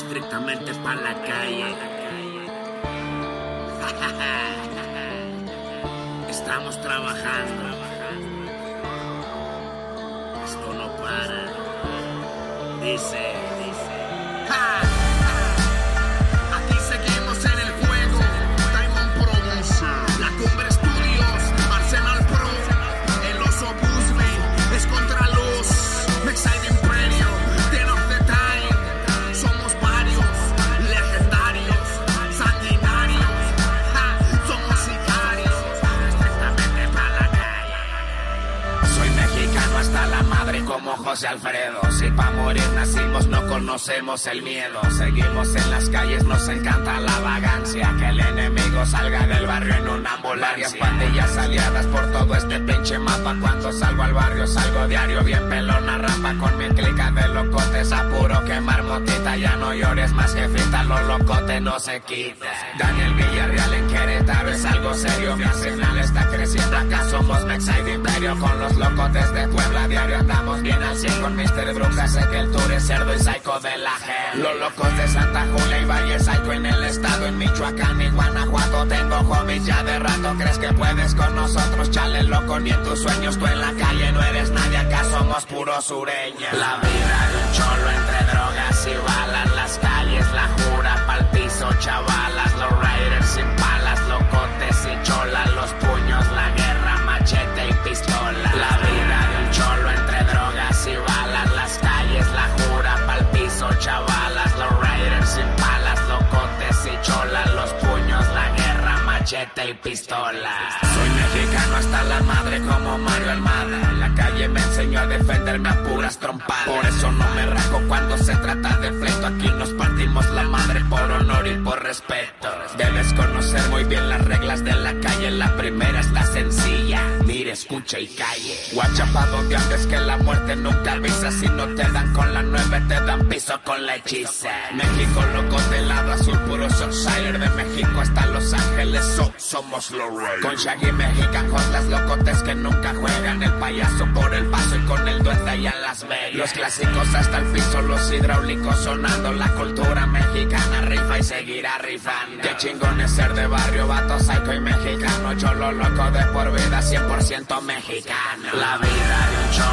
directamente para la calle. Estamos trabajando. Esto no para. Dice. José Alfredo. Si pa' morir nacimos no conocemos el miedo. Seguimos en las calles, nos encanta la vagancia. Salga del barrio en una ambulancia. Pandillas aliadas por todo este pinche mapa. Cuando salgo al barrio salgo diario bien pelona rapa. Con mi clica de locotes apuro quemar motita. Ya no llores más jefita, los locotes no se quita. Daniel Villarreal en Querétaro es algo serio. Mi arsenal está creciendo. Acá somos Mexide Imperio con los locotes de Puebla. Diario andamos bien al 100 con Mr. Bruja. Sé que el tour es cerdo y psycho de la gel. Los locos de Santa Julia y Valle Psycho en el estado. En Michoacán y Guanajuato tengo homies ya de rato. ¿Crees que puedes con nosotros? Chale loco, ni en tus sueños. Tú en la calle no eres nadie. Acá somos puro sureña. La vida de un cholo entre drogas y balas. Y pistola. Soy mexicano hasta la madre como Mario Almada. En la calle me enseñó a defenderme a puras trompadas. Por eso no me rajo cuando se trata de pleito. Aquí nos partimos la madre por honor y por respeto. Debes conocer muy bien las reglas de la calle. La primera está sencilla. Mire, escucha y calle. Guacha pa' donde andes que la muerte nunca avisa. Si no te dan con la nueve, te dan piso con la hechiza. México loco del lado azul, puro Southsider. De México hasta Los Ángeles, somos los Raiders. Con Shaggy Mexican Hot, las locotes que nunca juegan. El payaso por el paso y con el duende allá en Las Vegas. Los clásicos hasta el piso, los hidráulicos sonando. La cultura mexicana rifa y seguirá rifando. Qué chingón es ser de barrio, vato, psycho y mexicano. Cholo loco de por vida, 100% mexicano. La vida de un cholo